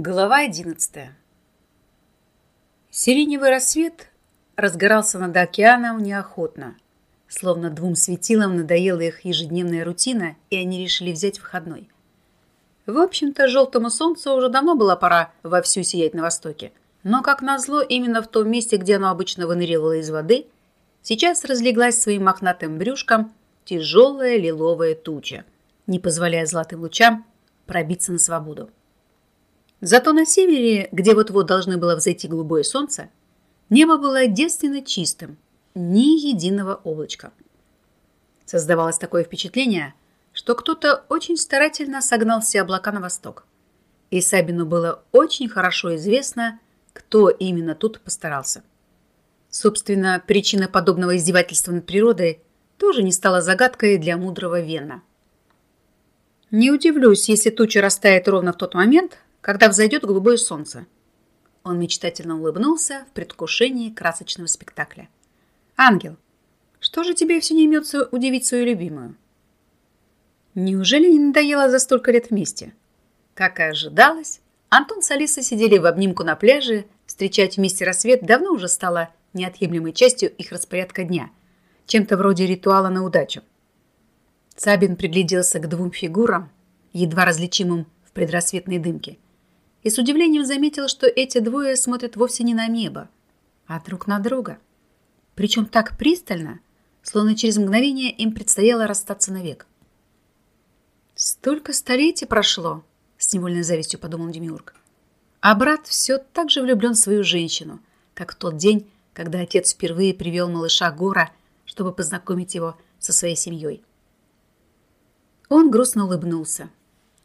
Глава одиннадцатая. Сиреневый рассвет разгорался над океаном неохотно, словно двум светилам надоела их ежедневная рутина, и они решили взять выходной. В общем-то, желтому солнцу уже давно была пора вовсю сиять на востоке, но, как назло, именно в том месте, где оно обычно выныривало из воды, сейчас разлеглась своим мохнатым брюшком тяжелая лиловая туча, не позволяя золотым лучам пробиться на свободу. Зато на севере, где вот-вот должны было взойти голубое солнце, небо было девственно чистым, ни единого облачка. Создавалось такое впечатление, что кто-то очень старательно согнал все облака на восток. И Сабину было очень хорошо известно, кто именно тут постарался. Собственно, причина подобного издевательства над природой тоже не стала загадкой для мудрого Вена. Не удивлюсь, если туча растает ровно в тот момент, когда взойдет голубое солнце. Он мечтательно улыбнулся в предвкушении красочного спектакля. «Ангел, что же тебе все не имется удивить свою любимую?» Неужели не надоело за столько лет вместе? Как и ожидалось, Антон с Алисой сидели в обнимку на пляже, встречать вместе рассвет давно уже стало неотъемлемой частью их распорядка дня, чем-то вроде ритуала на удачу. Сабин пригляделся к двум фигурам, едва различимым в предрассветной дымке – и с удивлением заметил, что эти двое смотрят вовсе не на небо, а друг на друга. Причем так пристально, словно через мгновение им предстояло расстаться навек. «Столько столетий прошло», — с невольной завистью подумал Демиург. А брат все так же влюблен в свою женщину, как в тот день, когда отец впервые привел малыша Гора, чтобы познакомить его со своей семьей. Он грустно улыбнулся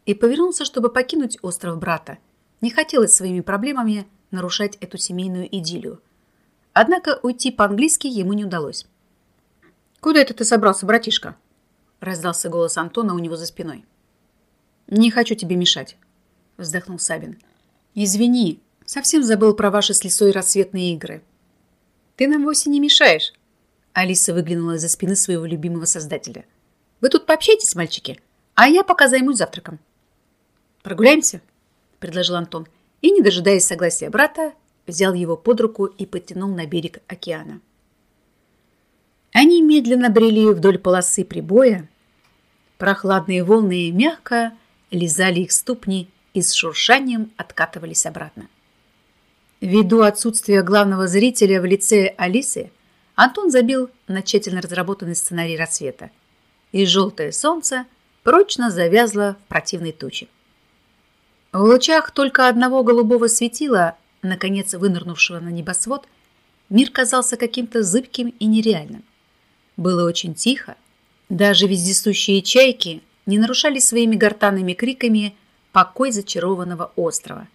и повернулся, чтобы покинуть остров брата, не хотелось своими проблемами нарушать эту семейную идиллию. Однако уйти по-английски ему не удалось. «Куда это ты собрался, братишка?» раздался голос Антона у него за спиной. «Не хочу тебе мешать», — вздохнул Сабин. «Извини, совсем забыл про ваши с лисой рассветные игры». «Ты нам вовсе не мешаешь», — Алиса выглянула из-за спины своего любимого создателя. «Вы тут пообщайтесь, мальчики, а я пока займусь завтраком». «Прогуляемся?» Предложил Антон, и, не дожидаясь согласия брата, взял его под руку и потянул на берег океана. Они медленно брели вдоль полосы прибоя. Прохладные волны мягко лизали их ступни и с шуршанием откатывались обратно. Ввиду отсутствия главного зрителя в лице Алисы, Антон забил на тщательно разработанный сценарий рассвета, и желтое солнце прочно завязло в противной туче. В лучах только одного голубого светила, наконец вынырнувшего на небосвод, мир казался каким-то зыбким и нереальным. Было очень тихо. Даже вездесущие чайки не нарушали своими гортанными криками покой зачарованного острова.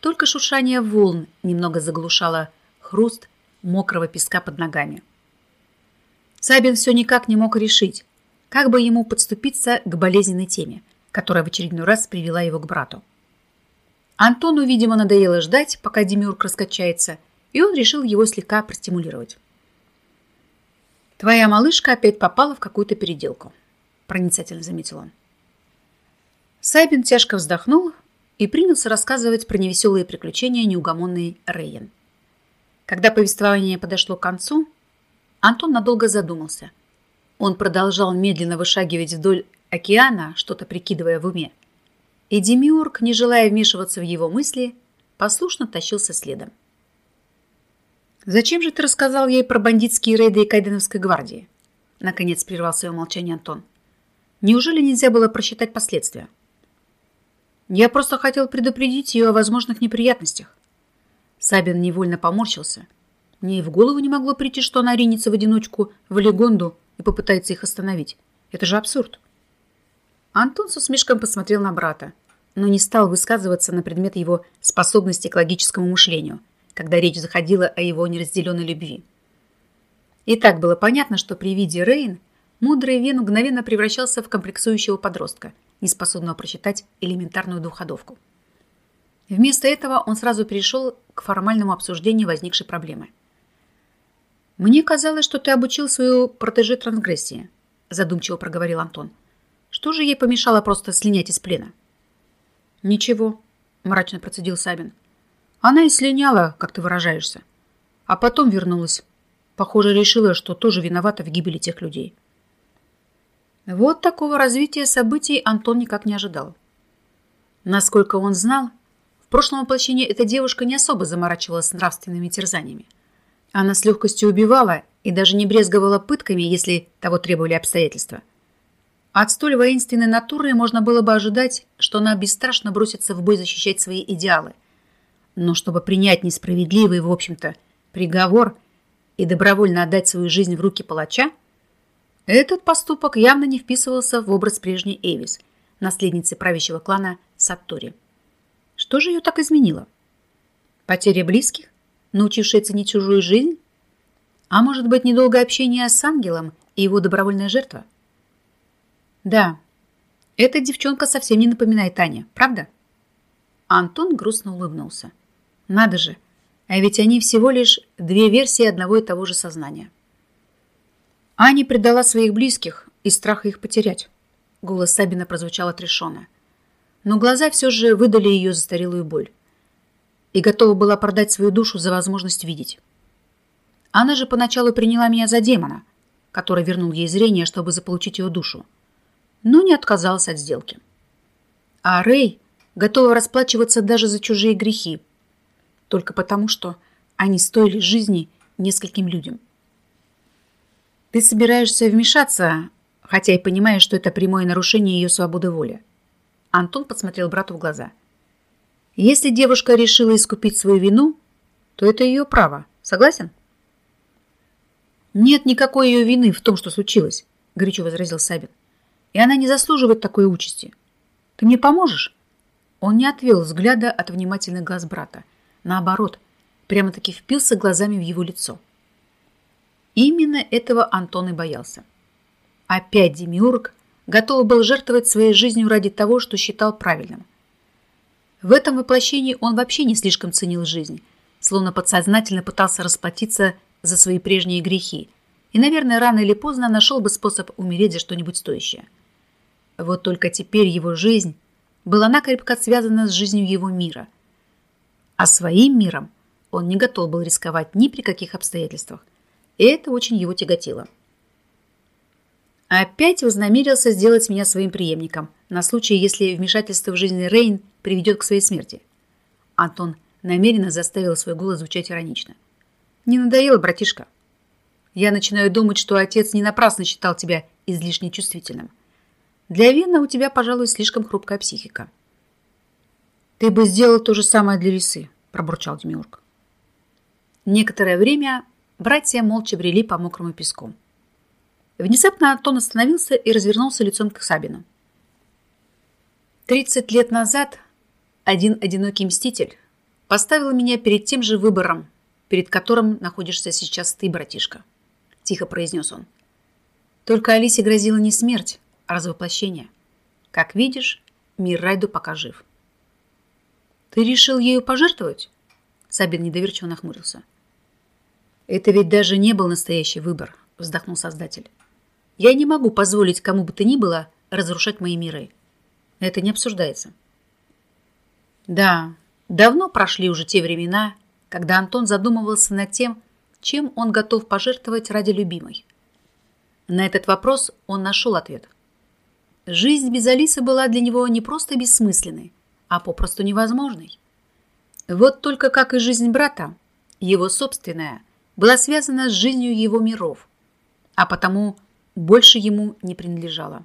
Только шуршание волн немного заглушало хруст мокрого песка под ногами. Сабин все никак не мог решить, как бы ему подступиться к болезненной теме, которая в очередной раз привела его к брату. Антону, видимо, надоело ждать, пока Демиург раскачается, и он решил его слегка простимулировать. «Твоя малышка опять попала в какую-то переделку», – проницательно заметил он. Сайбин тяжко вздохнул и принялся рассказывать про невеселые приключения неугомонной Рейен. Когда повествование подошло к концу, Антон надолго задумался. Он продолжал медленно вышагивать вдоль океана, что-то прикидывая в уме. И Демиург, не желая вмешиваться в его мысли, послушно тащился следом. «Зачем же ты рассказал ей про бандитские рейды Кайденовской гвардии?» Наконец прервал свое молчание Антон. «Неужели нельзя было просчитать последствия?» «Я просто хотел предупредить ее о возможных неприятностях». Сабин невольно поморщился. Мне и в голову не могло прийти, что она ринется в одиночку в Легонду и попытается их остановить. Это же абсурд. Антон с усмешком посмотрел на брата, но не стал высказываться на предмет его способности к логическому мышлению, когда речь заходила о его неразделенной любви. И так было понятно, что при виде Рейн мудрый Вен мгновенно превращался в комплексующего подростка, неспособного прочитать элементарную двуходовку. Вместо этого он сразу перешел к формальному обсуждению возникшей проблемы. «Мне казалось, что ты обучил свою протеже трансгрессии», задумчиво проговорил Антон. Что же ей помешало просто слинять из плена? Ничего. мрачно процедил Сабин. Она и слиняла, как ты выражаешься. А потом вернулась. Похоже, решила, что тоже виновата в гибели тех людей. Вот такого развития событий Антон никак не ожидал. Насколько он знал, в прошлом воплощении эта девушка не особо заморачивалась с нравственными терзаниями. Она с легкостью убивала и даже не брезговала пытками, если того требовали обстоятельства. От столь воинственной натуры можно было бы ожидать, что она бесстрашно бросится в бой защищать свои идеалы. Но чтобы принять несправедливый, в общем-то, приговор и добровольно отдать свою жизнь в руки палача, этот поступок явно не вписывался в образ прежней Эвис, наследницы правящего клана Саттори. Что же ее так изменило? Потеря близких? Научившая ценить чужую жизнь? А может быть, недолгое общение с ангелом и его добровольная жертва? Да, эта девчонка совсем не напоминает Таня, правда? Антон грустно улыбнулся. Надо же, а ведь они всего лишь две версии одного и того же сознания. Аня предала своих близких из страха их потерять. Голос Сабина прозвучал отрешенно. Но глаза все же выдали ее застарелую боль. И готова была продать свою душу за возможность видеть. Она же поначалу приняла меня за демона, который вернул ей зрение, чтобы заполучить ее душу. Но не отказалась от сделки. А Рэй готова расплачиваться даже за чужие грехи, только потому, что они стоили жизни нескольким людям. Ты собираешься вмешаться, хотя и понимаешь, что это прямое нарушение ее свободы воли. Антон посмотрел брату в глаза. Если девушка решила искупить свою вину, то это ее право. Согласен? Нет никакой ее вины в том, что случилось, горячо возразил Сабин. И она не заслуживает такой участи. Ты мне поможешь? Он не отвел взгляда от внимательных глаз брата. Наоборот, прямо-таки впился глазами в его лицо. Именно этого Антон и боялся. Опять Демиург готов был жертвовать своей жизнью ради того, что считал правильным. В этом воплощении он вообще не слишком ценил жизнь, словно подсознательно пытался расплатиться за свои прежние грехи и, наверное, рано или поздно нашел бы способ умереть за что-нибудь стоящее. Вот только теперь его жизнь была накрепко связана с жизнью его мира. А своим миром он не готов был рисковать ни при каких обстоятельствах – и это очень его тяготило. Опять вознамерился сделать меня своим преемником, на случай, если вмешательство в жизнь Рейн приведет к своей смерти. Антон намеренно заставил свой голос звучать иронично. «Не надоело, братишка? Я начинаю думать, что отец не напрасно считал тебя излишне чувствительным. Для Вена у тебя, пожалуй, слишком хрупкая психика». «Ты бы сделал то же самое для лисы», – пробурчал Демиург. Некоторое время Братья молча брели по мокрому песку. Внезапно Антон остановился и развернулся лицом к Сабину. «Тридцать лет назад один одинокий мститель поставил меня перед тем же выбором, перед которым находишься сейчас ты, братишка», – тихо произнес он. «Только Алисе грозила не смерть, развоплощение. Как видишь, мир Райду пока жив». «Ты решил ею пожертвовать?» Сабин недоверчиво нахмурился. – это ведь даже не был настоящий выбор, вздохнул создатель. Я не могу позволить кому бы то ни было разрушать мои миры. Это не обсуждается. Да, давно прошли уже те времена, когда Антон задумывался над тем, чем он готов пожертвовать ради любимой. На этот вопрос он нашел ответ. Жизнь без Алисы была для него не просто бессмысленной, а попросту невозможной. Вот только как и жизнь брата, его собственная, была связана с жизнью его миров, а потому больше ему не принадлежала.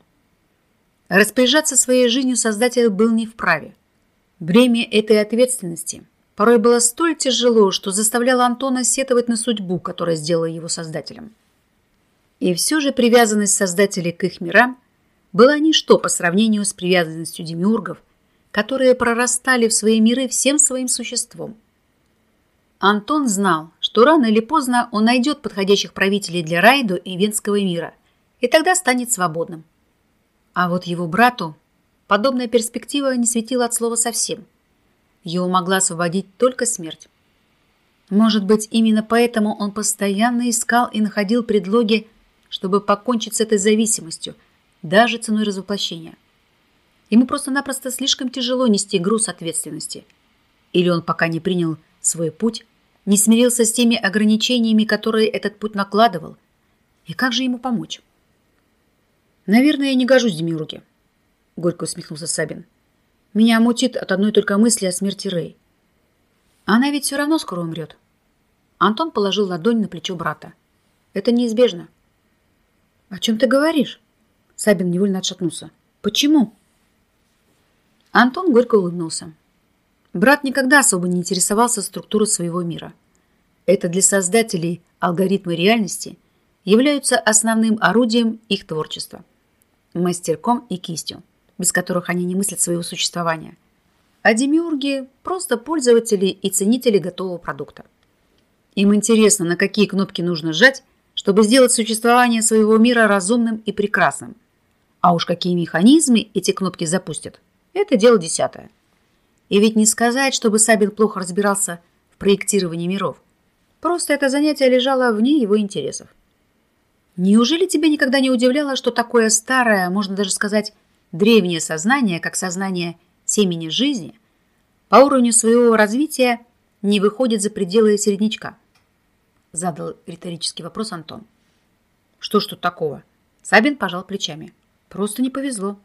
Распоряжаться своей жизнью создатель был не вправе. Бремя этой ответственности порой было столь тяжело, что заставляло Антона сетовать на судьбу, которая сделала его создателем. И все же привязанность создателей к их мирам была ничто по сравнению с привязанностью демиургов, которые прорастали в свои миры всем своим существом. Антон знал, что рано или поздно он найдет подходящих правителей для Райду и Венского мира, и тогда станет свободным. А вот его брату подобная перспектива не светила от слова совсем. Его могла освободить только смерть. Может быть, именно поэтому он постоянно искал и находил предлоги, чтобы покончить с этой зависимостью, даже ценой развоплощения. Ему просто-напросто слишком тяжело нести груз ответственности – Или он пока не принял свой путь, не смирился с теми ограничениями, которые этот путь накладывал? И как же ему помочь? «Наверное, я не гожусь Демиурге», — горько усмехнулся Сабин. «Меня мутит от одной только мысли о смерти Рэй. Она ведь все равно скоро умрет». Антон положил ладонь на плечо брата. «Это неизбежно». «О чем ты говоришь?» Сабин невольно отшатнулся. «Почему?» Антон горько улыбнулся. Брат никогда особо не интересовался структурой своего мира. Это для создателей алгоритмы реальности являются основным орудием их творчества. Мастерком и кистью, без которых они не мыслят своего существования. А демиурги – просто пользователи и ценители готового продукта. Им интересно, на какие кнопки нужно сжать, чтобы сделать существование своего мира разумным и прекрасным. А уж какие механизмы эти кнопки запустят – это дело десятое. И ведь не сказать, чтобы Сабин плохо разбирался в проектировании миров. Просто это занятие лежало вне его интересов. Неужели тебя никогда не удивляло, что такое старое, можно даже сказать, древнее сознание, как сознание семени жизни, по уровню своего развития не выходит за пределы середнячка? Задал риторический вопрос Антон. Что ж тут такого? Сабин пожал плечами. Просто не повезло.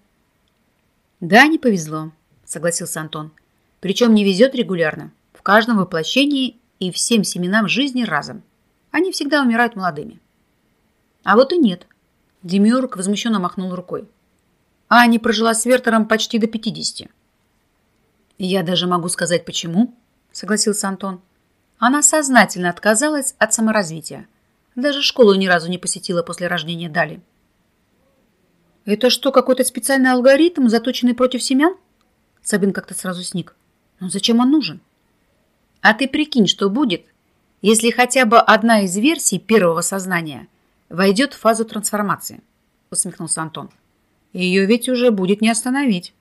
«Да, не повезло», — согласился Антон. «Причем не везет регулярно, в каждом воплощении и всем семенам жизни разом. Они всегда умирают молодыми». «А вот и нет», — Демиург возмущенно махнул рукой. «Аня прожила с Вертером почти до пятидесяти». «Я даже могу сказать, почему», — согласился Антон. «Она сознательно отказалась от саморазвития. Даже школу ни разу не посетила после рождения Дали». «Это что, какой-то специальный алгоритм, заточенный против семян?» Сабин как-то сразу сник. «Но зачем он нужен?» «А ты прикинь, что будет, если хотя бы одна из версий первого сознания войдет в фазу трансформации?» усмехнулся Антон. «Ее ведь уже будет не остановить.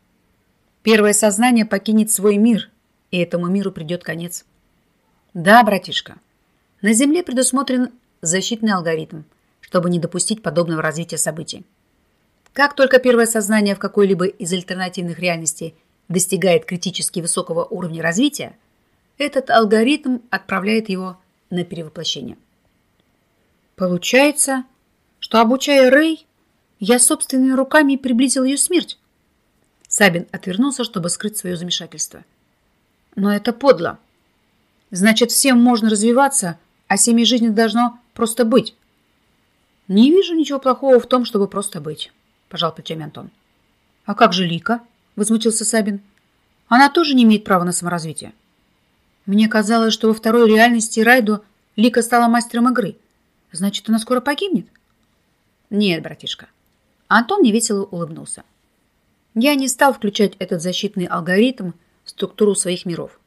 Первое сознание покинет свой мир, и этому миру придет конец». «Да, братишка, на Земле предусмотрен защитный алгоритм, чтобы не допустить подобного развития событий. Как только первое сознание в какой-либо из альтернативных реальностей достигает критически высокого уровня развития, этот алгоритм отправляет его на перевоплощение. Получается, что обучая Рэй, я собственными руками приблизил ее смерть. Сабин отвернулся, чтобы скрыть свое замешательство. Но это подло. Значит, всем можно развиваться, а семье жизни должно просто быть. Не вижу ничего плохого в том, чтобы просто быть. – пожал плечами Антон. «А как же Лика?» – возмутился Сабин. «Она тоже не имеет права на саморазвитие». «Мне казалось, что во второй реальности Райду Лика стала мастером игры. Значит, она скоро погибнет?» «Нет, братишка». Антон невесело улыбнулся. «Я не стал включать этот защитный алгоритм в структуру своих миров.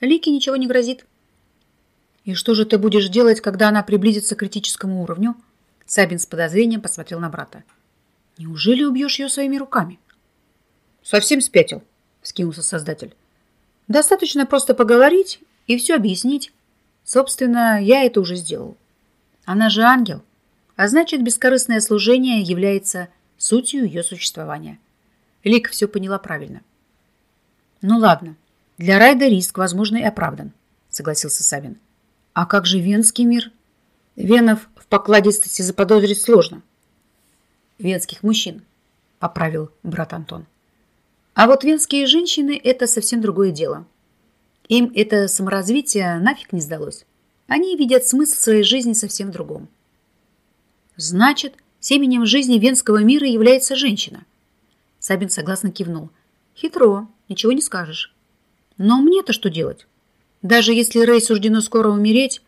Лике ничего не грозит». «И что же ты будешь делать, когда она приблизится к критическому уровню?» Сабин с подозрением посмотрел на брата. Неужели убьешь ее своими руками? Совсем спятил, вскинулся создатель. Достаточно просто поговорить и все объяснить. Собственно, я это уже сделал. Она же ангел, а значит, бескорыстное служение является сутью ее существования. Лик все поняла правильно. Ну ладно, для Райда риск, возможно, и оправдан, согласился Савин. А как же венский мир? Венов в покладистости заподозрить сложно венских мужчин, поправил брат Антон. А вот венские женщины – это совсем другое дело. Им это саморазвитие нафиг не сдалось. Они видят смысл своей жизни совсем в другом. Значит, семенем жизни венского мира является женщина. Сабин согласно кивнул. Хитро, ничего не скажешь. Но мне-то что делать? Даже если Рэй суждено скоро умереть,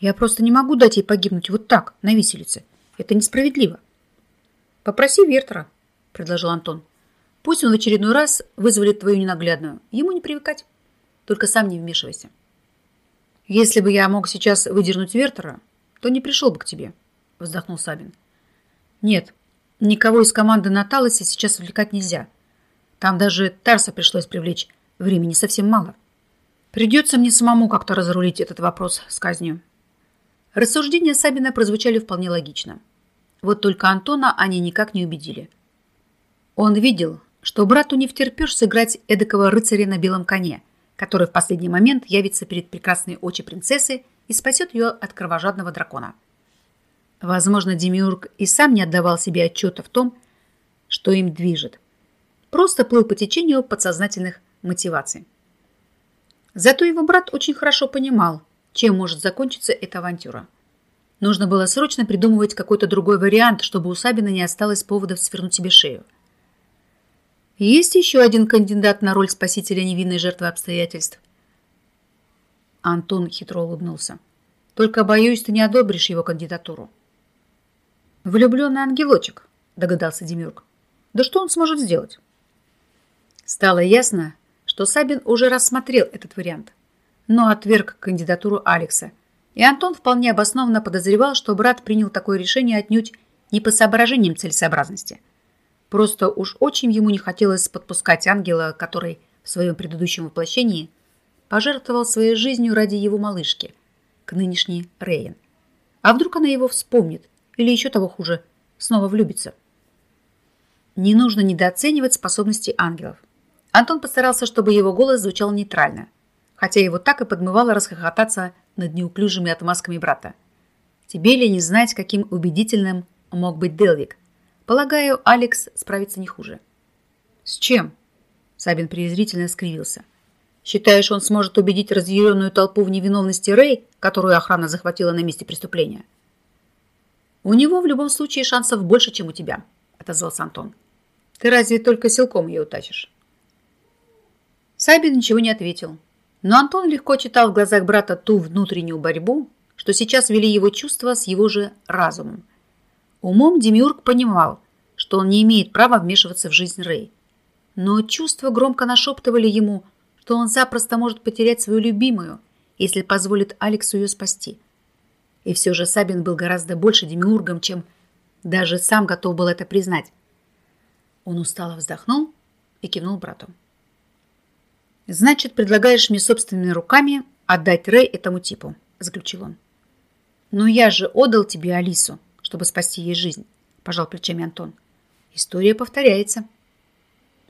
я просто не могу дать ей погибнуть вот так, на виселице. Это несправедливо. «Попроси Вертера», — предложил Антон. «Пусть он в очередной раз вызволит твою ненаглядную. Ему не привыкать. Только сам не вмешивайся». «Если бы я мог сейчас выдернуть Вертера, то не пришел бы к тебе», — вздохнул Сабин. «Нет, никого из команды на Талосе сейчас отвлекать нельзя. Там даже Тарса пришлось привлечь. Времени совсем мало. Придется мне самому как-то разрулить этот вопрос с казнью». Рассуждения Сабина прозвучали вполне логично. Вот только Антона они никак не убедили. Он видел, что брату не втерпешь сыграть эдакого рыцаря на белом коне, который в последний момент явится перед прекрасной очи принцессы и спасет ее от кровожадного дракона. Возможно, Демиург и сам не отдавал себе отчета в том, что им движет. Просто плыл по течению подсознательных мотиваций. Зато его брат очень хорошо понимал, чем может закончиться эта авантюра. Нужно было срочно придумывать какой-то другой вариант, чтобы у Сабина не осталось поводов свернуть себе шею. Есть еще один кандидат на роль спасителя невинной жертвы обстоятельств. Антон хитро улыбнулся. Только, боюсь, ты не одобришь его кандидатуру. Влюбленный ангелочек, догадался Демюрк. Да что он сможет сделать? Стало ясно, что Сабин уже рассмотрел этот вариант, но отверг кандидатуру Алекса. И Антон вполне обоснованно подозревал, что брат принял такое решение отнюдь не по соображениям целесообразности – Просто уж очень ему не хотелось подпускать ангела, который в своем предыдущем воплощении пожертвовал своей жизнью ради его малышки, к нынешней Рейн. А вдруг она его вспомнит, или еще того хуже, снова влюбится? Не нужно недооценивать способности ангелов. Антон постарался, чтобы его голос звучал нейтрально, хотя его так и подмывало расхохотаться над неуклюжими отмазками брата. Тебе ли не знать, каким убедительным мог быть Делвик – Полагаю, Алекс справится не хуже. С чем? Сабин презрительно скривился. Считаешь, он сможет убедить разъяренную толпу в невиновности Рэй, которую охрана захватила на месте преступления? У него в любом случае шансов больше, чем у тебя, отозвался Антон. Ты разве только силком ее утащишь? Сабин ничего не ответил. Но Антон легко читал в глазах брата ту внутреннюю борьбу, что сейчас вели его чувства с его же разумом – Умом Демиург понимал, что он не имеет права вмешиваться в жизнь Рэй. Но чувства громко нашептывали ему, что он запросто может потерять свою любимую, если позволит Алексу ее спасти. И все же Сабин был гораздо больше Демиургом, чем даже сам готов был это признать. Он устало вздохнул и кивнул брату. «Значит, предлагаешь мне собственными руками отдать Рэй этому типу», – заключил он. «Но я же отдал тебе Алису чтобы спасти ей жизнь, пожал плечами Антон. История повторяется.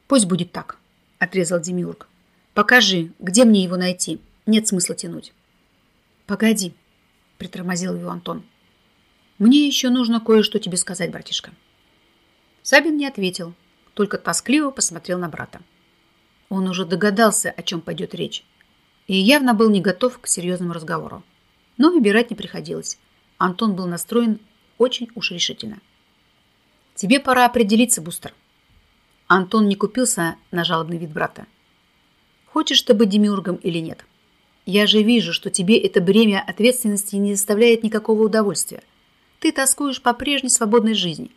Пусть будет так, отрезал Демиург. Покажи, где мне его найти. Нет смысла тянуть. Погоди, притормозил его Антон. Мне еще нужно кое-что тебе сказать, братишка. Сабин не ответил, только тоскливо посмотрел на брата. Он уже догадался, о чем пойдет речь, и явно был не готов к серьезному разговору. Но выбирать не приходилось. Антон был настроен очень уж решительно. «Тебе пора определиться, Бустер». Антон не купился на жалобный вид брата. «Хочешь ты быть демиургом или нет? Я же вижу, что тебе это бремя ответственности не доставляет никакого удовольствия. Ты тоскуешь по прежней свободной жизни.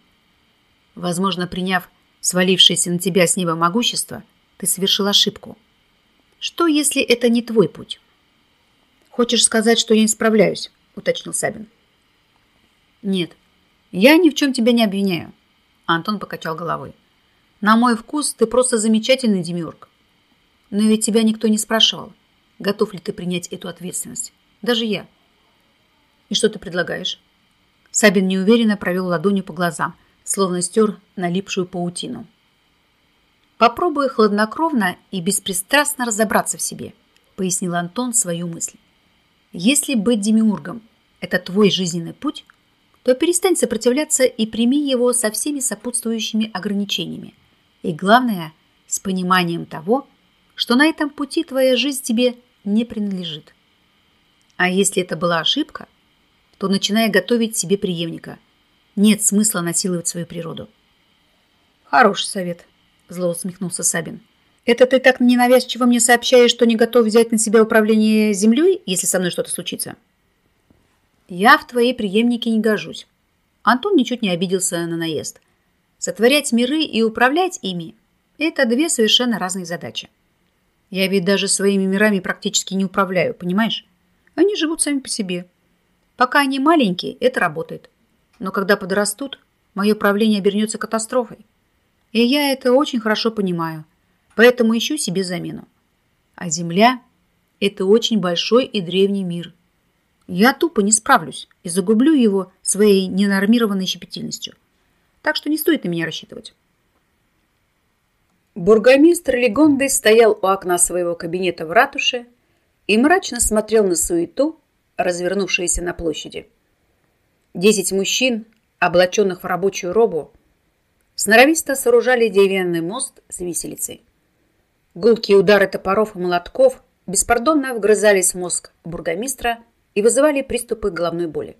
Возможно, приняв свалившееся на тебя с неба могущество, ты совершил ошибку. Что, если это не твой путь?» «Хочешь сказать, что я не справляюсь?» – уточнил Сабин. Нет, я ни в чем тебя не обвиняю. Антон покачал головой. На мой вкус ты просто замечательный демиург. Но ведь тебя никто не спрашивал, готов ли ты принять эту ответственность. Даже я. И что ты предлагаешь? Сабин неуверенно провел ладонью по глазам, словно стер налипшую паутину. Попробуй хладнокровно и беспристрастно разобраться в себе, пояснил Антон свою мысль. Если быть демиургом – это твой жизненный путь – то перестань сопротивляться и прими его со всеми сопутствующими ограничениями. И главное, с пониманием того, что на этом пути твоя жизнь тебе не принадлежит. А если это была ошибка, то начинай готовить себе преемника. Нет смысла насиловать свою природу. Хороший совет, зло усмехнулся Сабин. Это ты так ненавязчиво мне сообщаешь, что не готов взять на себя управление землей, если со мной что-то случится? Я в твои преемники не гожусь. Антон ничуть не обиделся на наезд. Сотворять миры и управлять ими – это две совершенно разные задачи. Я ведь даже своими мирами практически не управляю, понимаешь? Они живут сами по себе. Пока они маленькие, это работает. Но когда подрастут, мое правление обернется катастрофой. И я это очень хорошо понимаю, поэтому ищу себе замену. А Земля – это очень большой и древний мир – я тупо не справлюсь и загублю его своей ненормированной щепетильностью. Так что не стоит на меня рассчитывать. Бургомистр Легонды стоял у окна своего кабинета в ратуше и мрачно смотрел на суету, развернувшуюся на площади. Десять мужчин, облаченных в рабочую робу, сноровисто сооружали деревянный мост с виселицей. Гулкие удары топоров и молотков беспардонно вгрызались в мозг бургомистра и вызывали приступы головной боли.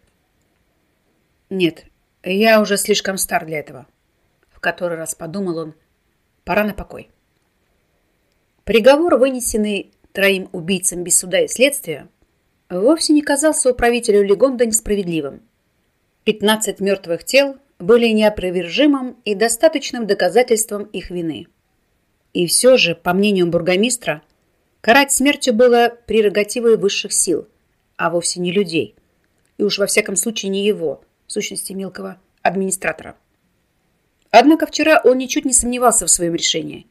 «Нет, я уже слишком стар для этого», — в который раз подумал он, — «пора на покой». Приговор, вынесенный троим убийцам без суда и следствия, вовсе не казался управителю Легонда несправедливым. Пятнадцать мертвых тел были неопровержимым и достаточным доказательством их вины. И все же, по мнению бургомистра, карать смертью было прерогативой высших сил, а вовсе не людей. И уж во всяком случае не его, в сущности мелкого администратора. Однако вчера он ничуть не сомневался в своем решении,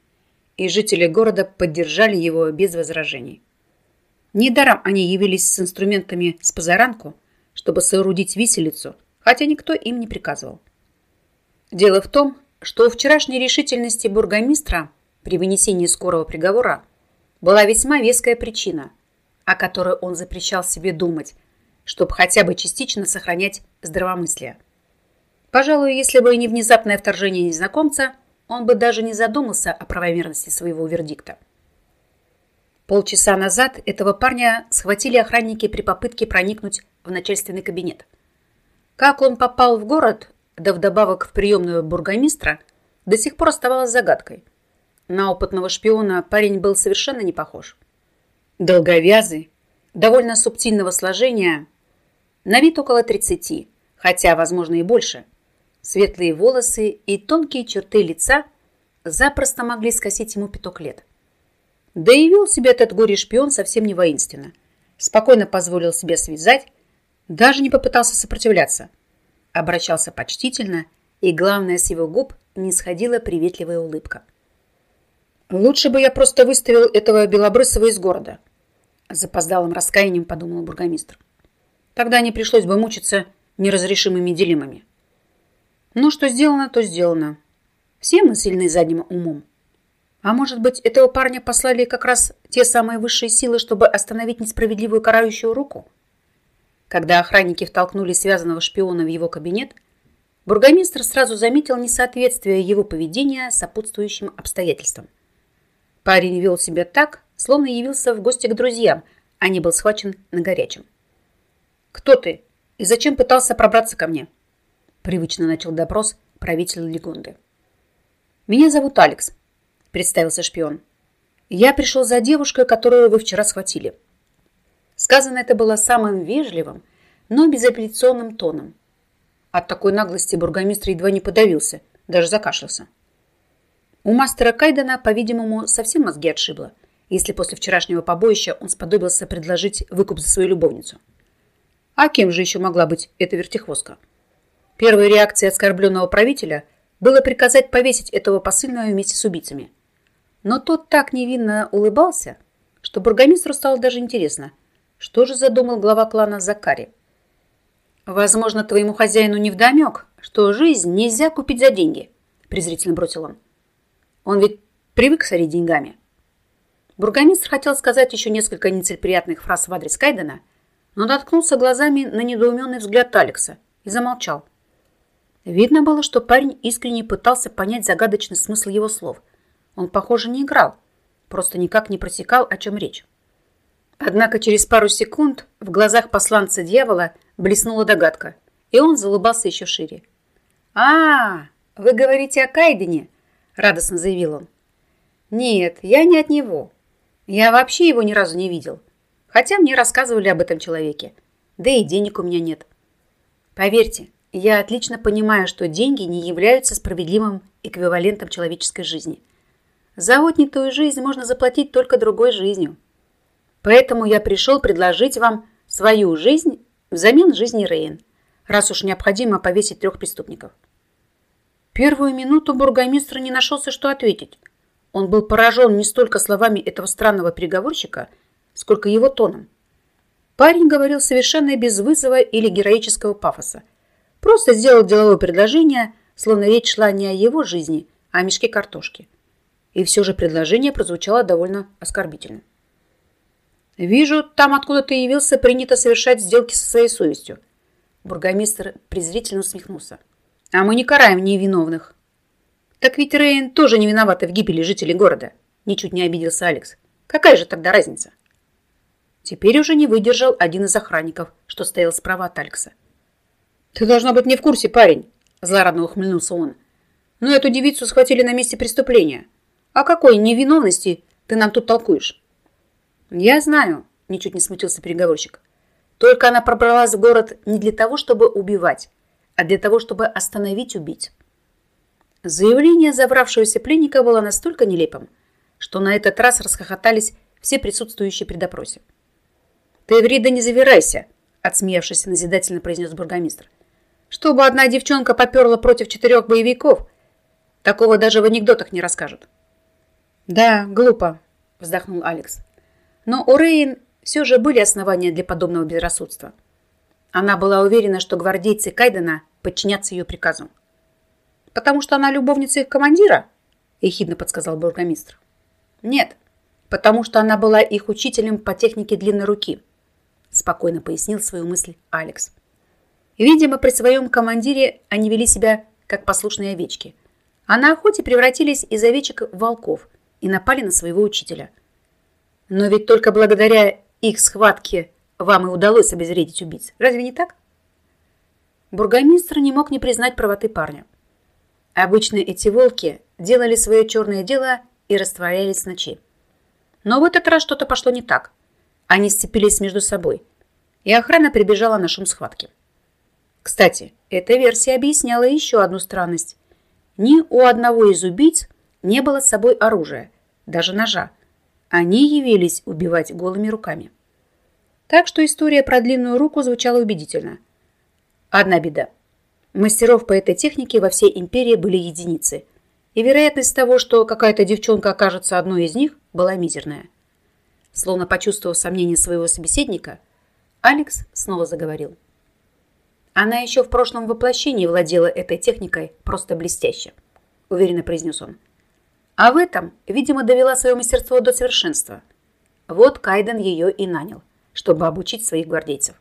и жители города поддержали его без возражений. Недаром они явились с инструментами с позаранку, чтобы соорудить виселицу, хотя никто им не приказывал. Дело в том, что у вчерашней решительности бургомистра при вынесении скорого приговора была весьма веская причина, о которой он запрещал себе думать, чтобы хотя бы частично сохранять здравомыслие. Пожалуй, если бы не внезапное вторжение незнакомца, он бы даже не задумался о правомерности своего вердикта. Полчаса назад этого парня схватили охранники при попытке проникнуть в начальственный кабинет. Как он попал в город, да вдобавок в приемную бургомистра, до сих пор оставалось загадкой. На опытного шпиона парень был совершенно не похож. Долговязый, довольно субтильного сложения, на вид около 30, хотя, возможно, и больше. Светлые волосы и тонкие черты лица запросто могли скосить ему пяток лет. Да и вел себя этот горе-шпион совсем не воинственно. Спокойно позволил себе связать, даже не попытался сопротивляться. Обращался почтительно, и, главное, с его губ не сходила приветливая улыбка. «Лучше бы я просто выставил этого Белобрысова из города», запоздалым раскаянием подумал бургомистр. Тогда не пришлось бы мучиться неразрешимыми дилеммами. Ну, что сделано, то сделано. Все мы сильны задним умом. А может быть, этого парня послали как раз те самые высшие силы, чтобы остановить несправедливую карающую руку? Когда охранники втолкнули связанного шпиона в его кабинет, бургомистр сразу заметил несоответствие его поведения сопутствующим обстоятельствам. Парень вел себя так, словно явился в гости к друзьям, а не был схвачен на горячем. «Кто ты? И зачем пытался пробраться ко мне?» Привычно начал допрос правитель Легонды. «Меня зовут Алекс представился шпион. «Я пришел за девушкой, которую вы вчера схватили». Сказано это было самым вежливым, но безапелляционным тоном. От такой наглости бургомистр едва не подавился, даже закашлялся. У мастера Кайдена, по-видимому, совсем мозги отшибло, если после вчерашнего побоища он сподобился предложить выкуп за свою любовницу. А кем же еще могла быть эта вертихвостка? Первой реакцией оскорбленного правителя было приказать повесить этого посыльного вместе с убийцами – но тот так невинно улыбался, что бургомистру стало даже интересно, что же задумал глава клана Закари. «Возможно, твоему хозяину невдомек, что жизнь нельзя купить за деньги», презрительно бросил он. «Он ведь привык сорить деньгами». Бургомистр хотел сказать еще несколько нецелеприятных фраз в адрес Кайдена, но наткнулся глазами на недоуменный взгляд Алекса и замолчал. Видно было, что парень искренне пытался понять загадочный смысл его слов – он, похоже, не играл, просто никак не просекал, о чем речь. Однако через пару секунд в глазах посланца дьявола блеснула догадка, и он залыбался еще шире. «А, вы говорите о Кайдене?» – радостно заявил он. «Нет, я не от него. Я вообще его ни разу не видел. Хотя мне рассказывали об этом человеке. Да и денег у меня нет. Поверьте, я отлично понимаю, что деньги не являются справедливым эквивалентом человеческой жизни. За отнятую жизнь можно заплатить только другой жизнью. Поэтому я пришел предложить вам свою жизнь взамен жизни Рейн, раз уж необходимо повесить трех преступников. Первую минуту бургомистр не нашелся, что ответить. Он был поражен не столько словами этого странного переговорщика, сколько его тоном. Парень говорил совершенно без вызова или героического пафоса. Просто сделал деловое предложение, словно речь шла не о его жизни, а о мешке картошки. И все же предложение прозвучало довольно оскорбительно. «Вижу, там, откуда ты явился, принято совершать сделки со своей совестью». Бургомистр презрительно усмехнулся. «А мы не караем невиновных». «Так ведь Рейн тоже не виновата в гибели жителей города», ничуть не обиделся Алекс. «Какая же тогда разница?» Теперь уже не выдержал один из охранников, что стоял справа от Алекса. «Ты должна быть не в курсе, парень», – злорадно ухмыльнулся он. «Но эту девицу схватили на месте преступления. О какой невиновности ты нам тут толкуешь?» «Я знаю», – ничуть не смутился переговорщик. «Только она пробралась в город не для того, чтобы убивать, а для того, чтобы остановить убить». Заявление забравшегося пленника было настолько нелепым, что на этот раз расхохотались все присутствующие при допросе. «Ты, Врида, не завирайся», – отсмеявшись назидательно произнес бургомистр. «Чтобы одна девчонка поперла против четырех боевиков, такого даже в анекдотах не расскажут». «Да, глупо», – вздохнул Алекс. Но у Рейн все же были основания для подобного безрассудства. Она была уверена, что гвардейцы Кайдена подчинятся ее приказу. «Потому что она любовница их командира?» – ехидно подсказал бургомистр. «Нет, потому что она была их учителем по технике длинной руки», – спокойно пояснил свою мысль Алекс. Видимо, при своем командире они вели себя как послушные овечки, а на охоте превратились из овечек в волков и напали на своего учителя – но ведь только благодаря их схватке вам и удалось обезвредить убийц. Разве не так? Бургомистр не мог не признать правоты парня. Обычно эти волки делали свое черное дело и растворялись в ночи. Но в этот раз что-то пошло не так. Они сцепились между собой, и охрана прибежала на шум схватки. Кстати, эта версия объясняла еще одну странность. Ни у одного из убийц не было с собой оружия, даже ножа, они явились убивать голыми руками. Так что история про длинную руку звучала убедительно. Одна беда. Мастеров по этой технике во всей империи были единицы, и вероятность того, что какая-то девчонка окажется одной из них, была мизерная. Словно почувствовав сомнение своего собеседника, Алекс снова заговорил. Она еще в прошлом воплощении владела этой техникой просто блестяще, уверенно произнес он. А в этом, видимо, довела свое мастерство до совершенства. Вот Кайден ее и нанял, чтобы обучить своих гвардейцев.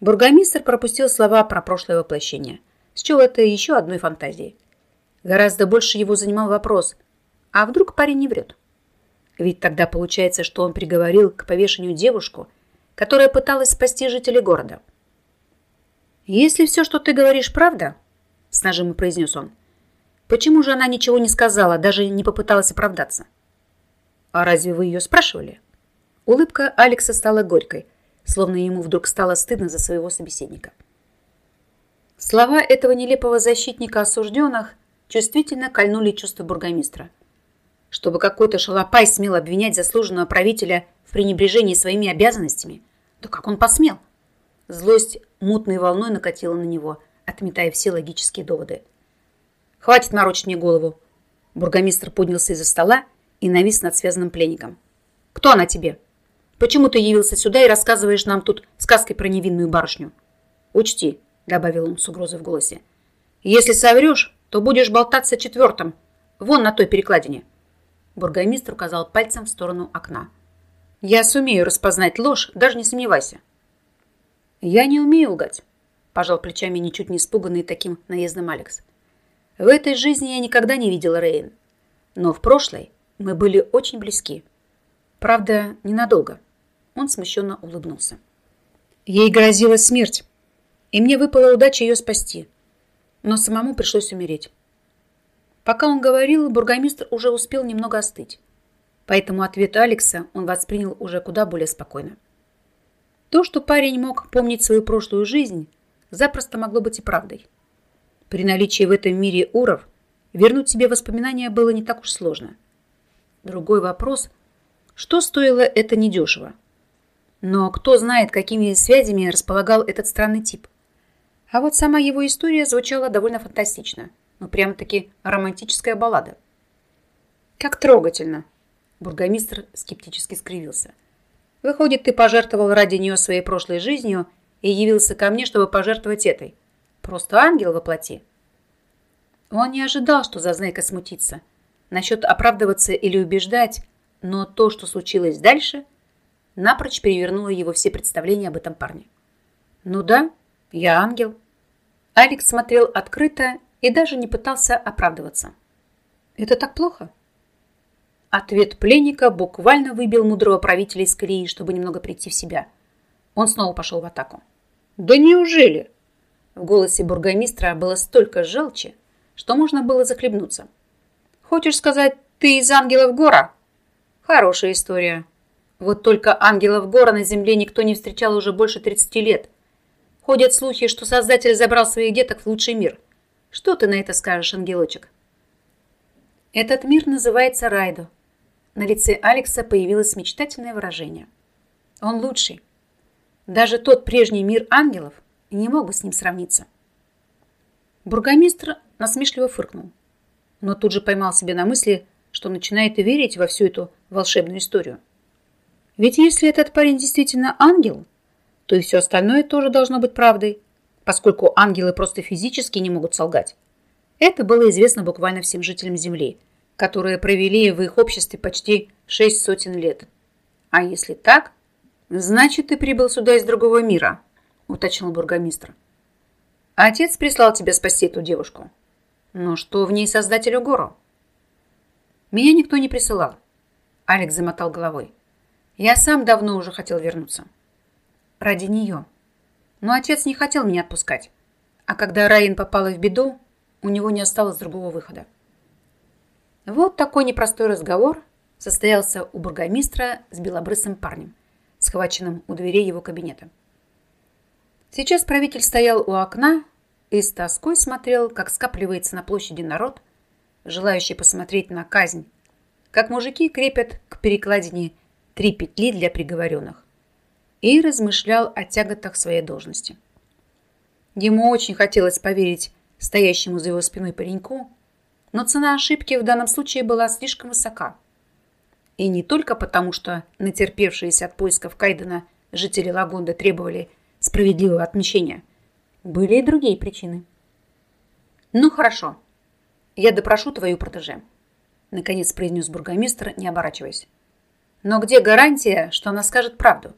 Бургомистр пропустил слова про прошлое воплощение. Счел это еще одной фантазией. Гораздо больше его занимал вопрос, а вдруг парень не врет? Ведь тогда получается, что он приговорил к повешению девушку, которая пыталась спасти жителей города. «Если все, что ты говоришь, правда», — с нажимом произнес он, — Почему же она ничего не сказала, даже не попыталась оправдаться? А разве вы ее спрашивали? Улыбка Алекса стала горькой, словно ему вдруг стало стыдно за своего собеседника. Слова этого нелепого защитника осужденных чувствительно кольнули чувства бургомистра. Чтобы какой-то шалопай смел обвинять заслуженного правителя в пренебрежении своими обязанностями, то как он посмел? Злость мутной волной накатила на него, отметая все логические доводы. Хватит морочить мне голову. Бургомистр поднялся из-за стола и навис над связанным пленником. Кто она тебе? Почему ты явился сюда и рассказываешь нам тут сказкой про невинную барышню? Учти, добавил он с угрозой в голосе. Если соврешь, то будешь болтаться четвертым. Вон на той перекладине. Бургомистр указал пальцем в сторону окна. Я сумею распознать ложь, даже не сомневайся. Я не умею лгать, пожал плечами ничуть не испуганный таким наездом Алекс. В этой жизни я никогда не видел Рейн. Но в прошлой мы были очень близки. Правда, ненадолго. Он смущенно улыбнулся. Ей грозила смерть, и мне выпала удача ее спасти. Но самому пришлось умереть. Пока он говорил, бургомистр уже успел немного остыть. Поэтому ответ Алекса он воспринял уже куда более спокойно. То, что парень мог помнить свою прошлую жизнь, запросто могло быть и правдой. При наличии в этом мире уров вернуть себе воспоминания было не так уж сложно. Другой вопрос, что стоило это недешево? Но кто знает, какими связями располагал этот странный тип. А вот сама его история звучала довольно фантастично. Ну, прямо-таки романтическая баллада. Как трогательно. Бургомистр скептически скривился. Выходит, ты пожертвовал ради нее своей прошлой жизнью и явился ко мне, чтобы пожертвовать этой. Просто ангел воплоти. Он не ожидал, что Зазнайка смутится, насчет оправдываться или убеждать, но то, что случилось дальше, напрочь перевернуло его все представления об этом парне. «Ну да, я ангел». Алекс смотрел открыто и даже не пытался оправдываться. «Это так плохо?» Ответ пленника буквально выбил мудрого правителя из колеи, чтобы немного прийти в себя. Он снова пошел в атаку. «Да неужели?» В голосе бургомистра было столько желчи, что можно было захлебнуться. «Хочешь сказать, ты из ангелов гора?» «Хорошая история. Вот только ангелов гора на земле никто не встречал уже больше 30 лет. Ходят слухи, что Создатель забрал своих деток в лучший мир. Что ты на это скажешь, ангелочек?» «Этот мир называется Райдо», на лице Алекса появилось мечтательное выражение. Он лучший. Даже тот прежний мир ангелов не мог бы с ним сравниться. Бургомистр насмешливо фыркнул, но тут же поймал себя на мысли, что начинает верить во всю эту волшебную историю. Ведь если этот парень действительно ангел, то и все остальное тоже должно быть правдой, поскольку ангелы просто физически не могут солгать. Это было известно буквально всем жителям Земли – которые провели в их обществе почти шесть сотен лет. А если так, значит, ты прибыл сюда из другого мира, уточнил бургомистр. Отец прислал тебя спасти эту девушку. Но что в ней создателю гору? Меня никто не присылал. Алекс замотал головой. Я сам давно уже хотел вернуться. Ради нее. Но отец не хотел меня отпускать. А когда Райан попала в беду, у него не осталось другого выхода. Вот такой непростой разговор состоялся у бургомистра с белобрысым парнем, схваченным у дверей его кабинета. Сейчас правитель стоял у окна и с тоской смотрел, как скапливается на площади народ, желающий посмотреть на казнь, как мужики крепят к перекладине три петли для приговоренных, и размышлял о тяготах своей должности. Ему очень хотелось поверить стоящему за его спиной пареньку, но цена ошибки в данном случае была слишком высока. И не только потому, что натерпевшиеся от поисков Кайдена жители Лагунда требовали справедливого отмещения. Были и другие причины. «Ну, хорошо. Я допрошу твою протеже», — наконец произнес бургомистр, не оборачиваясь. «Но где гарантия, что она скажет правду?»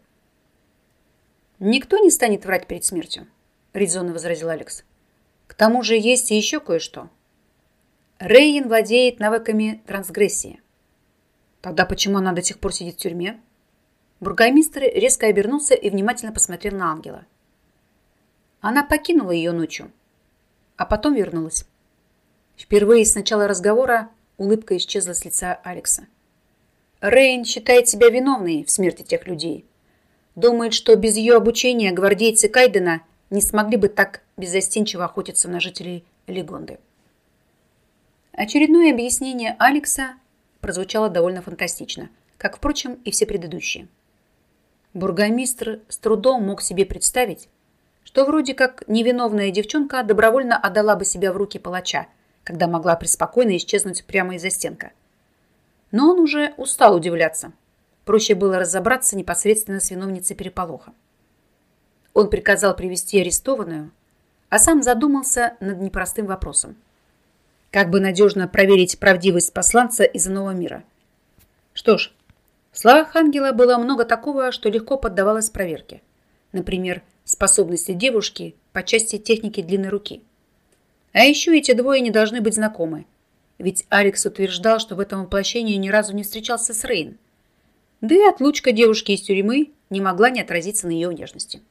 «Никто не станет врать перед смертью», — резонно возразил Алекс. «К тому же есть и еще кое-что. Рейн владеет навыками трансгрессии. Тогда почему она до сих пор сидит в тюрьме? Бургомистр резко обернулся и внимательно посмотрел на ангела. Она покинула ее ночью, а потом вернулась. Впервые с начала разговора улыбка исчезла с лица Алекса. Рейн считает себя виновной в смерти тех людей. Думает, что без ее обучения гвардейцы Кайдена не смогли бы так беззастенчиво охотиться на жителей Легонды. Очередное объяснение Алекса прозвучало довольно фантастично, как, впрочем, и все предыдущие. Бургомистр с трудом мог себе представить, что вроде как невиновная девчонка добровольно отдала бы себя в руки палача, когда могла преспокойно исчезнуть прямо из-за стенка. Но он уже устал удивляться. Проще было разобраться непосредственно с виновницей переполоха. Он приказал привести арестованную, а сам задумался над непростым вопросом как бы надежно проверить правдивость посланца из иного мира. Что ж, в словах ангела было много такого, что легко поддавалось проверке. Например, способности девушки по части техники длинной руки. А еще эти двое не должны быть знакомы. Ведь Алекс утверждал, что в этом воплощении ни разу не встречался с Рейн. Да и отлучка девушки из тюрьмы не могла не отразиться на ее внешности.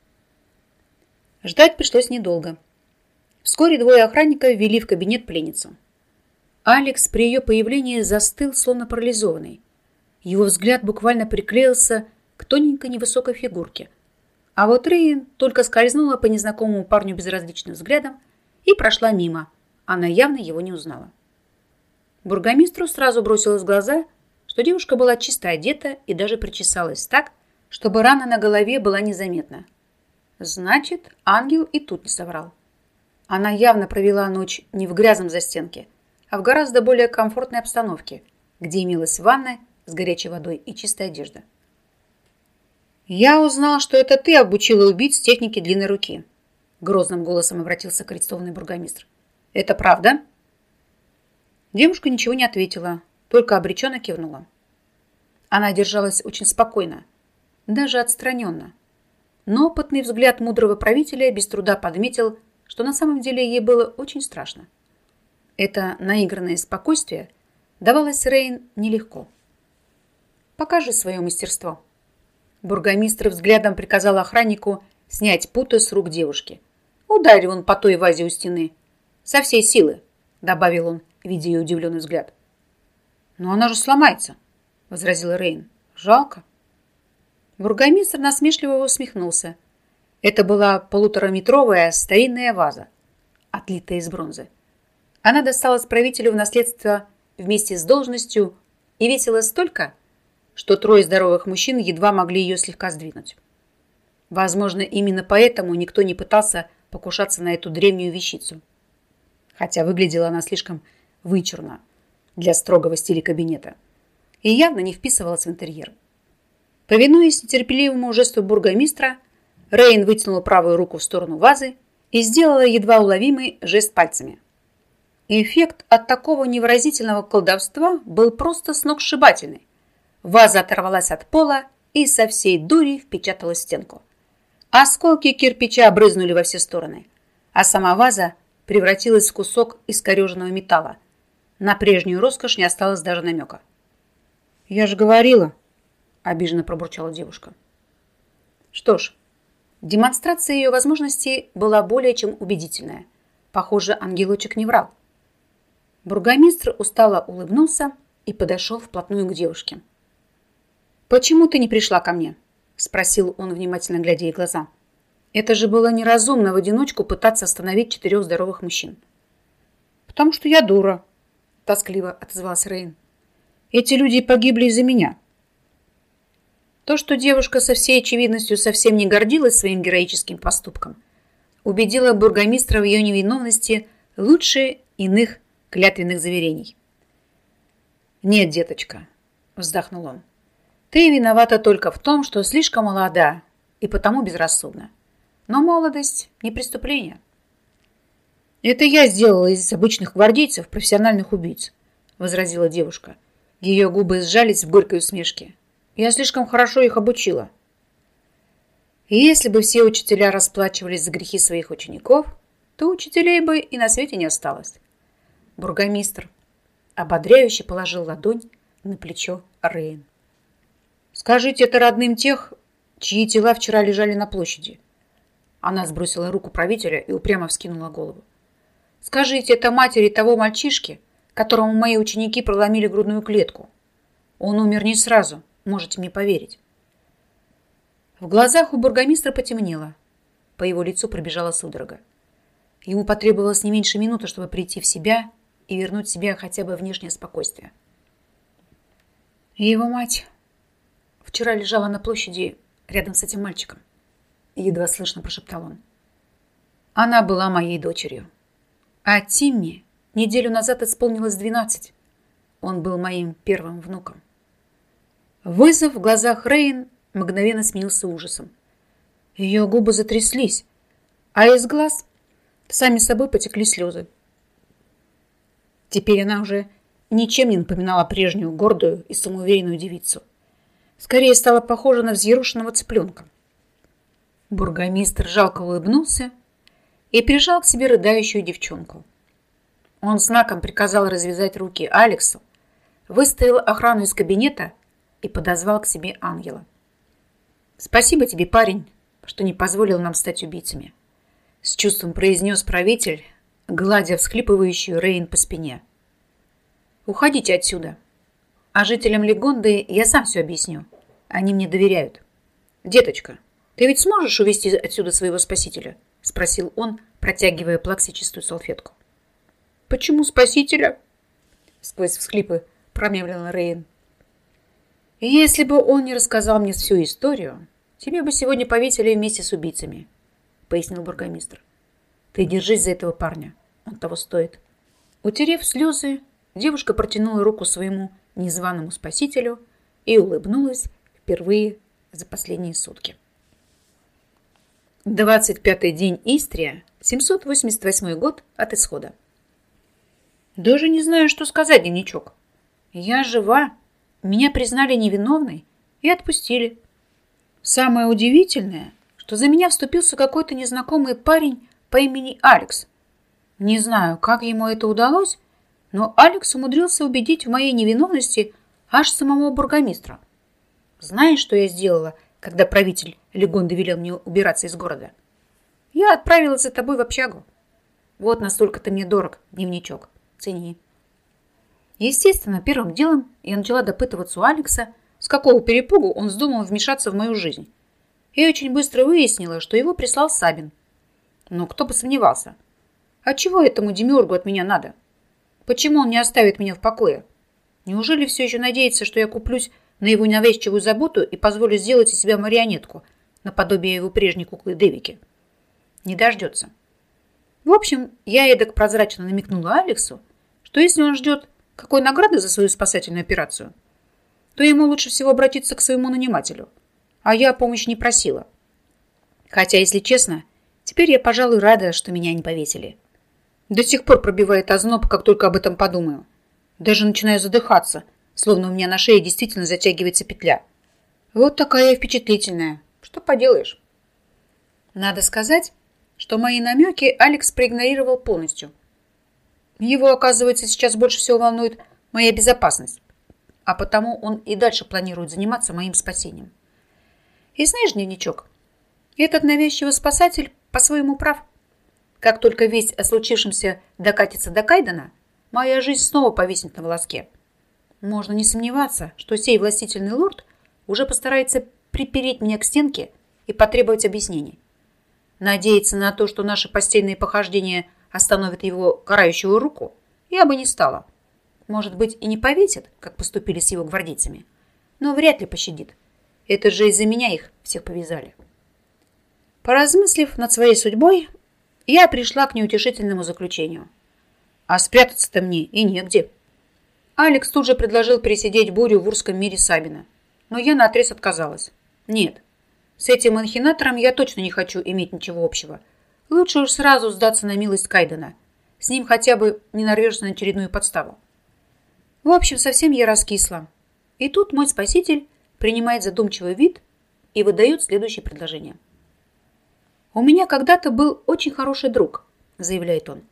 Ждать пришлось недолго. Вскоре двое охранников ввели в кабинет пленницу. Алекс при ее появлении застыл, словно парализованный. Его взгляд буквально приклеился к тоненькой невысокой фигурке. А вот Рейн только скользнула по незнакомому парню безразличным взглядом и прошла мимо. Она явно его не узнала. Бургомистру сразу бросилось в глаза, что девушка была чисто одета и даже причесалась так, чтобы рана на голове была незаметна. Значит, ангел и тут не соврал. Она явно провела ночь не в грязном застенке, а в гораздо более комфортной обстановке, где имелась ванна с горячей водой и чистая одежда. «Я узнал, что это ты обучила убийц технике длинной руки», грозным голосом обратился к арестованный бургомистр. «Это правда?» Девушка ничего не ответила, только обреченно кивнула. Она держалась очень спокойно, даже отстраненно. Но опытный взгляд мудрого правителя без труда подметил, что на самом деле ей было очень страшно. Это наигранное спокойствие давалось Рейн нелегко. «Покажи свое мастерство». Бургомистр взглядом приказал охраннику снять путы с рук девушки. «Ударь он по той вазе у стены. Со всей силы», — добавил он, видя ее удивленный взгляд. «Но она же сломается», — возразила Рейн. «Жалко». Бургомистр насмешливо усмехнулся. Это была полутораметровая старинная ваза, отлитая из бронзы. Она досталась правителю в наследство вместе с должностью и весила столько, что трое здоровых мужчин едва могли ее слегка сдвинуть. Возможно, именно поэтому никто не пытался покушаться на эту древнюю вещицу. Хотя выглядела она слишком вычурно для строгого стиля кабинета и явно не вписывалась в интерьер. Повинуясь нетерпеливому жесту бургомистра, Рейн вытянула правую руку в сторону вазы и сделала едва уловимый жест пальцами. Эффект от такого невыразительного колдовства был просто сногсшибательный. Ваза оторвалась от пола и со всей дури впечаталась в стенку. Осколки кирпича брызнули во все стороны, а сама ваза превратилась в кусок искореженного металла. На прежнюю роскошь не осталось даже намека. «Я же говорила», — обиженно пробурчала девушка. Что ж, демонстрация ее возможностей была более чем убедительная. Похоже, ангелочек не врал. Бургомистр устало улыбнулся и подошел вплотную к девушке. «Почему ты не пришла ко мне?» – спросил он, внимательно глядя ей глаза. «Это же было неразумно в одиночку пытаться остановить четырех здоровых мужчин». «Потому что я дура», – тоскливо отозвалась Рейн. «Эти люди погибли из-за меня». То, что девушка со всей очевидностью совсем не гордилась своим героическим поступком, убедило бургомистра в ее невиновности лучше иных клятвенных заверений. «Нет, деточка», – вздохнул он. Ты виновата только в том, что слишком молода и потому безрассудна. Но молодость не преступление. Это я сделала из обычных гвардейцев профессиональных убийц, возразила девушка. Ее губы сжались в горькой усмешке. Я слишком хорошо их обучила. И если бы все учителя расплачивались за грехи своих учеников, то учителей бы и на свете не осталось. Бургомистр ободряюще положил ладонь на плечо Рейн. Скажите это родным тех, чьи тела вчера лежали на площади. Она сбросила руку правителя и упрямо вскинула голову. Скажите это матери того мальчишки, которому мои ученики проломили грудную клетку. Он умер не сразу, можете мне поверить. В глазах у бургомистра потемнело. По его лицу пробежала судорога. Ему потребовалось не меньше минуты, чтобы прийти в себя и вернуть себе хотя бы внешнее спокойствие. его мать Вчера лежала на площади рядом с этим мальчиком. Едва слышно прошептал он. Она была моей дочерью. А Тимми неделю назад исполнилось двенадцать. Он был моим первым внуком. Вызов в глазах Рейн мгновенно сменился ужасом. Ее губы затряслись, а из глаз сами собой потекли слезы. Теперь она уже ничем не напоминала прежнюю гордую и самоуверенную девицу скорее стала похожа на взъерушенного цыпленка. Бургомистр жалко улыбнулся и прижал к себе рыдающую девчонку. Он знаком приказал развязать руки Алексу, выставил охрану из кабинета и подозвал к себе ангела. «Спасибо тебе, парень, что не позволил нам стать убийцами», с чувством произнес правитель, гладя всхлипывающую Рейн по спине. «Уходите отсюда», а жителям Легонды я сам все объясню. Они мне доверяют. Деточка, ты ведь сможешь увести отсюда своего спасителя? Спросил он, протягивая плаксичистую салфетку. Почему спасителя? Сквозь всхлипы промямлила Рейн. Если бы он не рассказал мне всю историю, тебе бы сегодня повесили вместе с убийцами, пояснил бургомистр. Ты держись за этого парня, он того стоит. Утерев слезы, девушка протянула руку своему незваному спасителю и улыбнулась впервые за последние сутки. 25-й день Истрия, 788 год от исхода. Даже не знаю, что сказать, дневничок. Я жива. Меня признали невиновной и отпустили. Самое удивительное, что за меня вступился какой-то незнакомый парень по имени Алекс. Не знаю, как ему это удалось, но Алекс умудрился убедить в моей невиновности аж самого бургомистра. Знаешь, что я сделала, когда правитель Легонда велел мне убираться из города? Я отправилась за тобой в общагу. Вот настолько ты мне дорог, дневничок. Цени. Естественно, первым делом я начала допытываться у Алекса, с какого перепугу он вздумал вмешаться в мою жизнь. И очень быстро выяснила, что его прислал Сабин. Но кто бы сомневался. А чего этому демиургу от меня надо? Почему он не оставит меня в покое? Неужели все еще надеется, что я куплюсь на его навязчивую заботу и позволю сделать из себя марионетку, наподобие его прежней куклы Дэвики? Не дождется. В общем, я эдак прозрачно намекнула Алексу, что если он ждет какой награды за свою спасательную операцию, то ему лучше всего обратиться к своему нанимателю. А я помощь не просила. Хотя, если честно, теперь я, пожалуй, рада, что меня не повесили. До сих пор пробивает озноб, как только об этом подумаю. Даже начинаю задыхаться, словно у меня на шее действительно затягивается петля. Вот такая я впечатлительная. Что поделаешь? Надо сказать, что мои намеки Алекс проигнорировал полностью – его, оказывается, сейчас больше всего волнует моя безопасность, а потому он и дальше планирует заниматься моим спасением. И знаешь, дневничок, этот навязчивый спасатель по-своему прав. Как только весть о случившемся докатится до Кайдена, моя жизнь снова повиснет на волоске. Можно не сомневаться, что сей властительный лорд уже постарается припереть меня к стенке и потребовать объяснений. Надеяться на то, что наши постельные похождения остановит его карающую руку, я бы не стала. Может быть, и не повесит, как поступили с его гвардейцами, но вряд ли пощадит. Это же из-за меня их всех повязали. Поразмыслив над своей судьбой, я пришла к неутешительному заключению. А спрятаться-то мне и негде. Алекс тут же предложил пересидеть бурю в урском мире Сабина, но я наотрез отказалась. Нет, с этим анхинатором я точно не хочу иметь ничего общего – Лучше уж сразу сдаться на милость Кайдена. С ним хотя бы не нарвешься на очередную подставу. В общем, совсем я раскисла. И тут мой спаситель принимает задумчивый вид и выдает следующее предложение. «У меня когда-то был очень хороший друг», – заявляет он.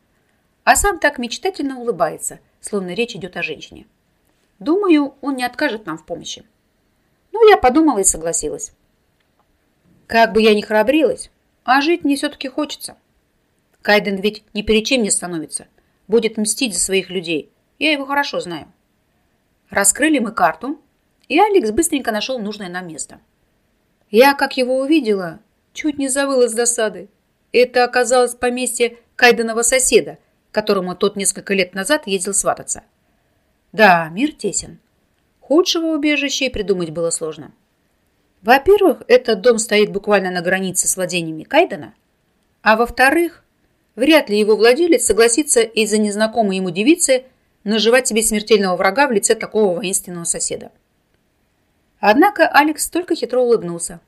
А сам так мечтательно улыбается, словно речь идет о женщине. Думаю, он не откажет нам в помощи. Ну, я подумала и согласилась. Как бы я ни храбрилась, а жить мне все-таки хочется. Кайден ведь ни перед чем не становится. Будет мстить за своих людей. Я его хорошо знаю. Раскрыли мы карту, и Алекс быстренько нашел нужное нам место. Я, как его увидела, чуть не завыла с досады. Это оказалось поместье Кайденова соседа, которому тот несколько лет назад ездил свататься. Да, мир тесен. Худшего убежища и придумать было сложно. Во-первых, этот дом стоит буквально на границе с владениями Кайдена, а во-вторых, вряд ли его владелец согласится из-за незнакомой ему девицы наживать себе смертельного врага в лице такого воинственного соседа. Однако Алекс только хитро улыбнулся,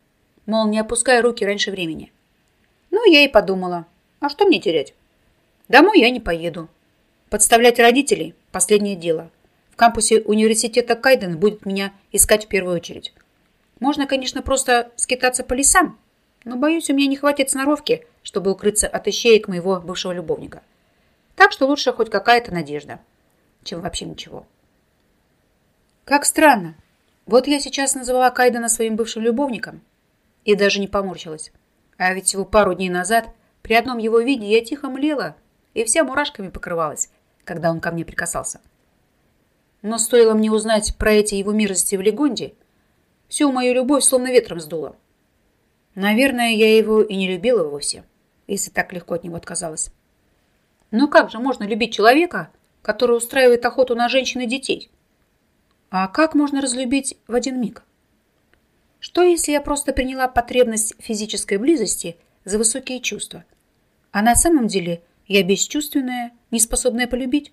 мол, не опуская руки раньше времени. Ну, я и подумала, а что мне терять? Домой я не поеду. Подставлять родителей – последнее дело. В кампусе университета Кайден будет меня искать в первую очередь. Можно, конечно, просто скитаться по лесам, но, боюсь, у меня не хватит сноровки, чтобы укрыться от ищеек моего бывшего любовника. Так что лучше хоть какая-то надежда, чем вообще ничего. Как странно. Вот я сейчас называла Кайдена своим бывшим любовником и даже не поморщилась. А ведь всего пару дней назад при одном его виде я тихо млела и вся мурашками покрывалась, когда он ко мне прикасался. Но стоило мне узнать про эти его мерзости в Легонде, Всю мою любовь словно ветром сдуло. Наверное, я его и не любила вовсе, если так легко от него отказалась. Но как же можно любить человека, который устраивает охоту на женщин и детей? А как можно разлюбить в один миг? Что, если я просто приняла потребность физической близости за высокие чувства? А на самом деле я бесчувственная, неспособная полюбить?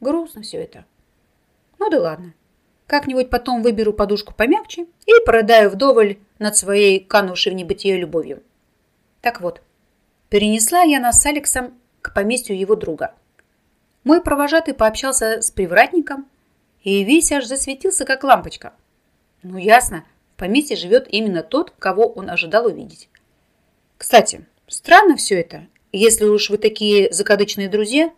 Грустно все это. Ну да ладно. Как-нибудь потом выберу подушку помягче и порыдаю вдоволь над своей канувшей в небытие любовью. Так вот, перенесла я нас с Алексом к поместью его друга. Мой провожатый пообщался с привратником и весь аж засветился, как лампочка. Ну, ясно, поместье живет именно тот, кого он ожидал увидеть. Кстати, странно все это. Если уж вы такие закадычные друзья,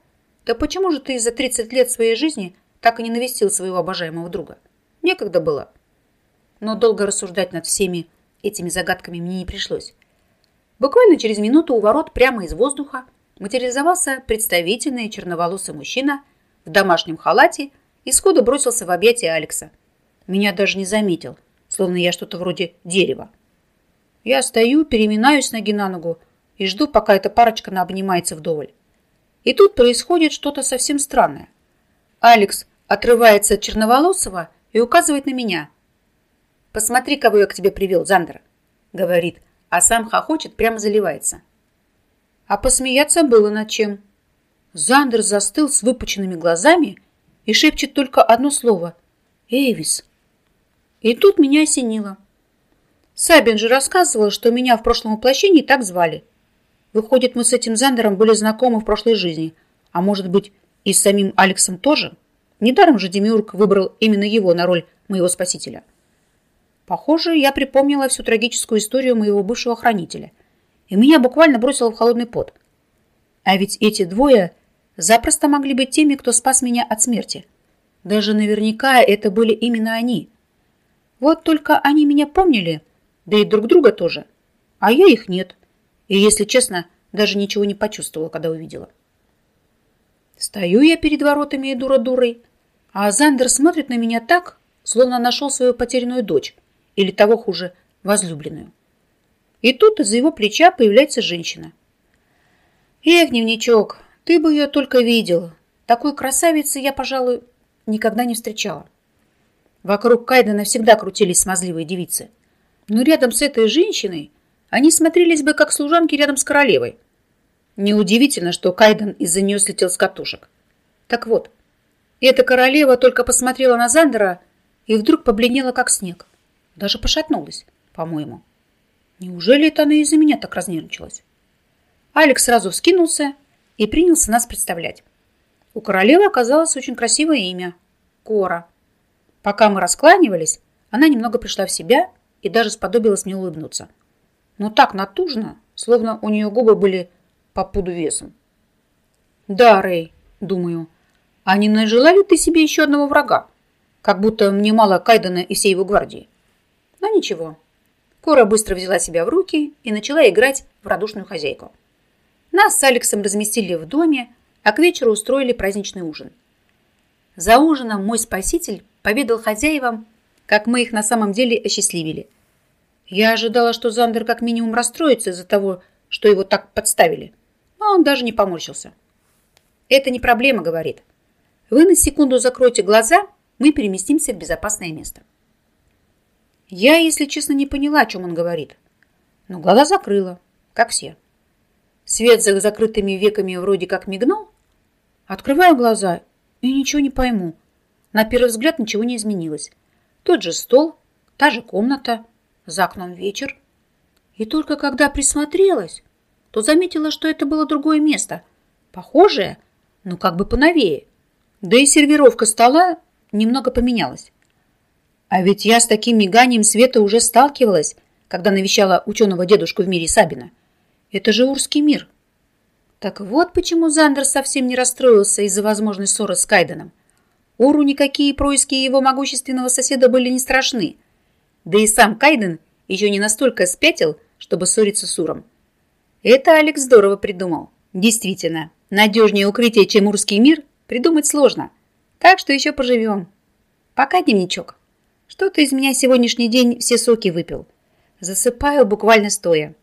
то почему же ты за 30 лет своей жизни так и не навестил своего обожаемого друга? Некогда было. Но долго рассуждать над всеми этими загадками мне не пришлось. Буквально через минуту у ворот прямо из воздуха материализовался представительный черноволосый мужчина в домашнем халате и сходу бросился в объятия Алекса. Меня даже не заметил, словно я что-то вроде дерева. Я стою, переминаюсь ноги на ногу и жду, пока эта парочка наобнимается вдоволь. И тут происходит что-то совсем странное. Алекс отрывается от черноволосого и указывает на меня. «Посмотри, кого я к тебе привел, Зандер», — говорит, а сам хохочет, прямо заливается. А посмеяться было над чем. Зандер застыл с выпученными глазами и шепчет только одно слово «Эйвис». И тут меня осенило. Сабин же рассказывал, что меня в прошлом воплощении так звали. Выходит, мы с этим Зандером были знакомы в прошлой жизни, а может быть и с самим Алексом тоже? Недаром же Демиург выбрал именно его на роль моего спасителя. Похоже, я припомнила всю трагическую историю моего бывшего хранителя, и меня буквально бросило в холодный пот. А ведь эти двое запросто могли быть теми, кто спас меня от смерти. Даже наверняка это были именно они. Вот только они меня помнили, да и друг друга тоже, а я их нет. И, если честно, даже ничего не почувствовала, когда увидела. Стою я перед воротами и дура-дурой, а Зандер смотрит на меня так, словно нашел свою потерянную дочь, или того хуже, возлюбленную. И тут из-за его плеча появляется женщина. Эх, дневничок, ты бы ее только видел. Такой красавицы я, пожалуй, никогда не встречала. Вокруг Кайдена всегда крутились смазливые девицы. Но рядом с этой женщиной они смотрелись бы как служанки рядом с королевой. Неудивительно, что Кайден из-за нее слетел с катушек. Так вот, эта королева только посмотрела на Зандера и вдруг побледнела, как снег. Даже пошатнулась, по-моему. Неужели это она из-за меня так разнервничалась? Алекс сразу вскинулся и принялся нас представлять. У королевы оказалось очень красивое имя – Кора. Пока мы раскланивались, она немного пришла в себя и даже сподобилась мне улыбнуться. Но так натужно, словно у нее губы были по пуду весом. «Да, Рэй», – думаю, – «а не нажила ли ты себе еще одного врага? Как будто мне мало Кайдена и всей его гвардии». Но ничего, Кора быстро взяла себя в руки и начала играть в радушную хозяйку. Нас с Алексом разместили в доме, а к вечеру устроили праздничный ужин. За ужином мой спаситель поведал хозяевам, как мы их на самом деле осчастливили. Я ожидала, что Зандер как минимум расстроится из-за того, что его так подставили, но он даже не поморщился. «Это не проблема», — говорит. «Вы на секунду закройте глаза, мы переместимся в безопасное место». Я, если честно, не поняла, о чем он говорит. Но глаза закрыла, как все. Свет за закрытыми веками вроде как мигнул. Открываю глаза и ничего не пойму. На первый взгляд ничего не изменилось. Тот же стол, та же комната, за окном вечер. И только когда присмотрелась, то заметила, что это было другое место. Похожее, но как бы поновее. Да и сервировка стола немного поменялась. А ведь я с таким миганием света уже сталкивалась, когда навещала ученого дедушку в мире Сабина. Это же Урский мир. Так вот почему Зандер совсем не расстроился из-за возможной ссоры с Кайденом. Уру никакие происки его могущественного соседа были не страшны. Да и сам Кайден еще не настолько спятил, чтобы ссориться с Уром. Это Алекс здорово придумал. Действительно, надежнее укрытие, чем Урский мир, придумать сложно. Так что еще поживем. Пока, дневничок. Что-то из меня сегодняшний день все соки выпил. Засыпаю буквально стоя.